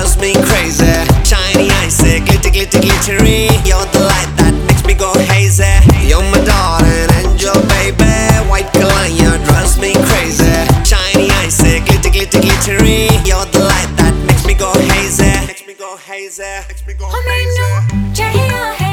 drives me crazy. Shiny icy, glitter, glitter, glittery You're the light that makes me go hazy. You're my darling angel baby. White color drives me crazy. Shiny icy, glitter, glitter, glittery You're the light that makes me go hazy. Makes me go hazy, makes me go hazy